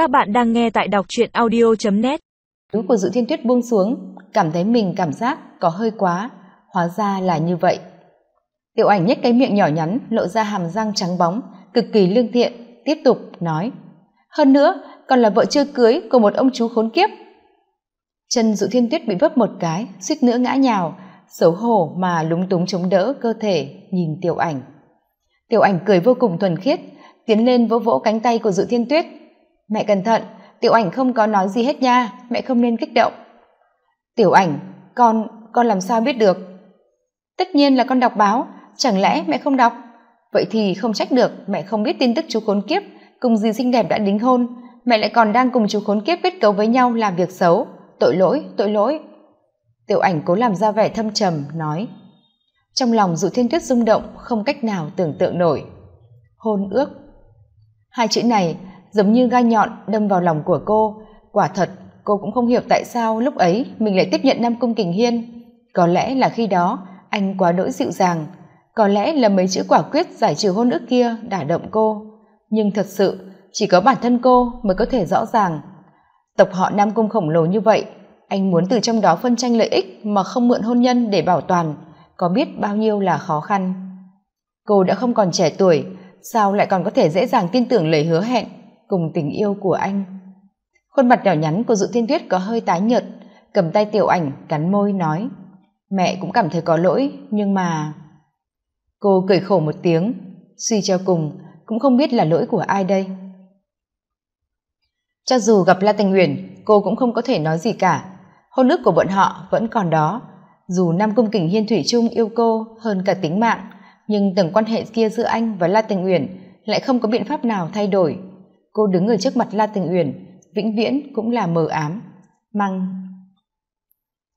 Các bạn đang nghe tại đọc truyện audio.net Núi của Dự Thiên Tuyết buông xuống, cảm thấy mình cảm giác có hơi quá, hóa ra là như vậy. Tiểu ảnh nhếch cái miệng nhỏ nhắn, lộ ra hàm răng trắng bóng, cực kỳ lương thiện, tiếp tục nói. Hơn nữa, còn là vợ chưa cưới của một ông chú khốn kiếp. Chân Dự Thiên Tuyết bị vấp một cái, suýt nữa ngã nhào, xấu hổ mà lúng túng chống đỡ cơ thể, nhìn tiểu ảnh. Tiểu ảnh cười vô cùng thuần khiết, tiến lên vỗ vỗ cánh tay của Dự Thiên Tuyết. Mẹ cẩn thận, tiểu ảnh không có nói gì hết nha, mẹ không nên kích động. Tiểu ảnh, con, con làm sao biết được? Tất nhiên là con đọc báo, chẳng lẽ mẹ không đọc? Vậy thì không trách được, mẹ không biết tin tức chú khốn kiếp, cùng dì xinh đẹp đã đính hôn, mẹ lại còn đang cùng chú khốn kiếp kết cấu với nhau làm việc xấu, tội lỗi, tội lỗi. Tiểu ảnh cố làm ra vẻ thâm trầm, nói. Trong lòng dụ thiên tuyết rung động, không cách nào tưởng tượng nổi. Hôn ước. Hai chữ này giống như gai nhọn đâm vào lòng của cô. Quả thật, cô cũng không hiểu tại sao lúc ấy mình lại tiếp nhận Nam Cung Kình Hiên. Có lẽ là khi đó anh quá đỗi dịu dàng, có lẽ là mấy chữ quả quyết giải trừ hôn ước kia đả động cô. Nhưng thật sự, chỉ có bản thân cô mới có thể rõ ràng. Tộc họ Nam Cung khổng lồ như vậy, anh muốn từ trong đó phân tranh lợi ích mà không mượn hôn nhân để bảo toàn, có biết bao nhiêu là khó khăn. Cô đã không còn trẻ tuổi, sao lại còn có thể dễ dàng tin tưởng lời hứa hẹn cùng tình yêu của anh. Khuôn mặt nhỏ nhắn của dự thiên tuyết có hơi tái nhợt, cầm tay tiểu ảnh, cắn môi nói, mẹ cũng cảm thấy có lỗi, nhưng mà cô cười khổ một tiếng, suy cho cùng, cũng không biết là lỗi của ai đây. Cho dù gặp la tình uyển, cô cũng không có thể nói gì cả. Hôn ước của bọn họ vẫn còn đó. Dù nam cung kình hiên thủy trung yêu cô hơn cả tính mạng, nhưng tầng quan hệ kia giữa anh và la tình uyển lại không có biện pháp nào thay đổi cô đứng ở trước mặt la tình uyển, vĩnh viễn cũng là mờ ám măng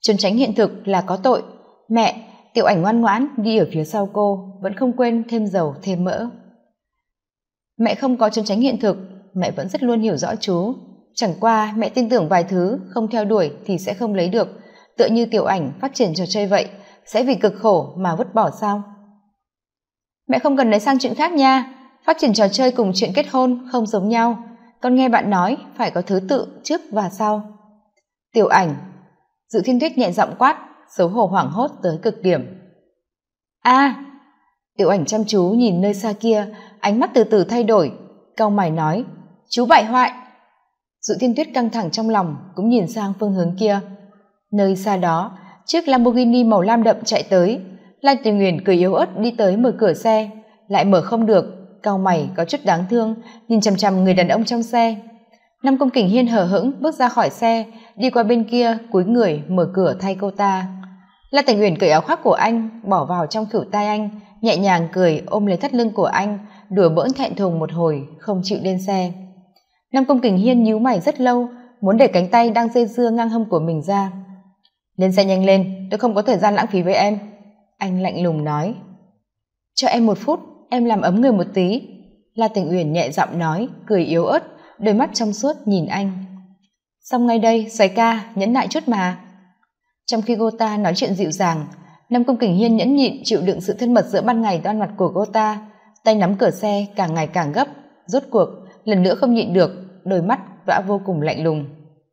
trốn tránh hiện thực là có tội. Mẹ, tiểu ảnh ngoan ngoãn đi ở phía sau cô, vẫn không quên thêm dầu, thêm mỡ. Mẹ không có trốn tránh hiện thực, mẹ vẫn rất luôn hiểu rõ chú. Chẳng qua, mẹ tin tưởng vài thứ, không theo đuổi thì sẽ không lấy được. Tựa như tiểu ảnh phát triển trò chơi vậy, sẽ vì cực khổ mà vứt bỏ sao? Mẹ không cần lấy sang chuyện khác nha phát triển trò chơi cùng chuyện kết hôn không giống nhau. Con nghe bạn nói phải có thứ tự trước và sau. Tiểu ảnh. Dự thiên tuyết nhẹ giọng quát, xấu hổ hoảng hốt tới cực điểm. A. Tiểu ảnh chăm chú nhìn nơi xa kia, ánh mắt từ từ thay đổi, cau mày nói, chú bại hoại. Dự thiên tuyết căng thẳng trong lòng, cũng nhìn sang phương hướng kia. Nơi xa đó, chiếc lamborghini màu lam đậm chạy tới. Lan tình nguyền cười yếu ớt đi tới mở cửa xe, lại mở không được cau mày, có chút đáng thương, nhìn chằm chằm người đàn ông trong xe. Năm công kình hiên hờ hững bước ra khỏi xe, đi qua bên kia, cúi người mở cửa thay cô ta. La tình uyển cởi áo khoác của anh, bỏ vào trong khửu tay anh, nhẹ nhàng cười ôm lấy thắt lưng của anh, đùa bỡn thẹn thùng một hồi, không chịu lên xe. Năm công kình hiên nhíu mày rất lâu, muốn để cánh tay đang dây dưa ngang hông của mình ra. Lên xe nhanh lên, tôi không có thời gian lãng phí với em, anh lạnh lùng nói. Cho em một phút em làm ấm người một tí. La tình uyển nhẹ giọng nói, cười yếu ớt, đôi mắt trong suốt nhìn anh. Xong ngay đây xoáy ca, nhẫn nại chút mà. Trong khi cô ta nói chuyện dịu dàng, nam công kình hiên nhẫn nhịn chịu đựng sự thân mật giữa ban ngày đoan mặt của cô ta tay nắm cửa xe, càng ngày càng gấp. Rốt cuộc, lần nữa không nhịn được, đôi mắt đã vô cùng lạnh lùng.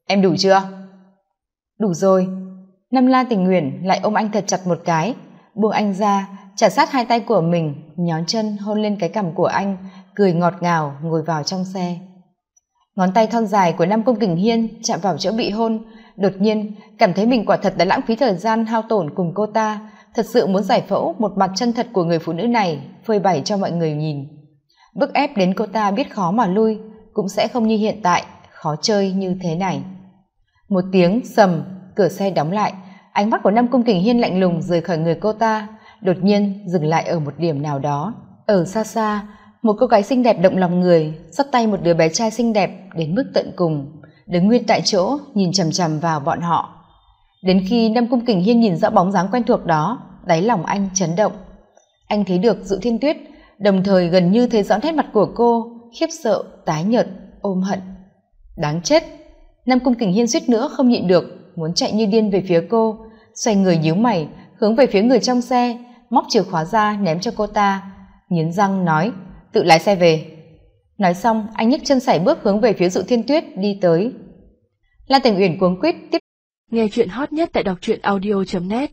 Em đủ chưa? Đủ rồi. Năm la tình nguyện lại ôm anh thật chặt một cái, buông anh ra trả sát hai tay của mình, nhón chân hôn lên cái cằm của anh, cười ngọt ngào, ngồi vào trong xe. Ngón tay thon dài của nam công kình hiên chạm vào chỗ bị hôn. Đột nhiên, cảm thấy mình quả thật đã lãng phí thời gian hao tổn cùng cô ta. Thật sự muốn giải phẫu một mặt chân thật của người phụ nữ này, phơi bày cho mọi người nhìn. Bức ép đến cô ta biết khó mà lui, cũng sẽ không như hiện tại, khó chơi như thế này. Một tiếng sầm, cửa xe đóng lại. Ánh mắt của nam cung kình hiên lạnh lùng rời khỏi người cô ta đột nhiên dừng lại ở một điểm nào đó. Ở xa xa, một cô gái xinh đẹp động lòng người, dắt tay một đứa bé trai xinh đẹp đến mức tận cùng, đứng nguyên tại chỗ, nhìn chằm chằm vào bọn họ. Đến khi nam cung kình hiên nhìn rõ bóng dáng quen thuộc đó, đáy lòng anh chấn động. Anh thấy được dự thiên tuyết, đồng thời gần như thấy rõ nét mặt của cô, khiếp sợ, tái nhợt, ôm hận. Đáng chết, nam cung kình hiên suýt nữa không nhịn được, muốn chạy như điên về phía cô, xoay người nhíu mày, hướng về phía người trong xe móc chìa khóa ra, ném cho cô ta. Nghiến răng nói, tự lái xe về. Nói xong, anh nhấc chân sải bước hướng về phía dụ thiên tuyết, đi tới. Lan tình uyển cuống quýt, tiếp nghe chuyện hot nhất tại đọc truyện audio net.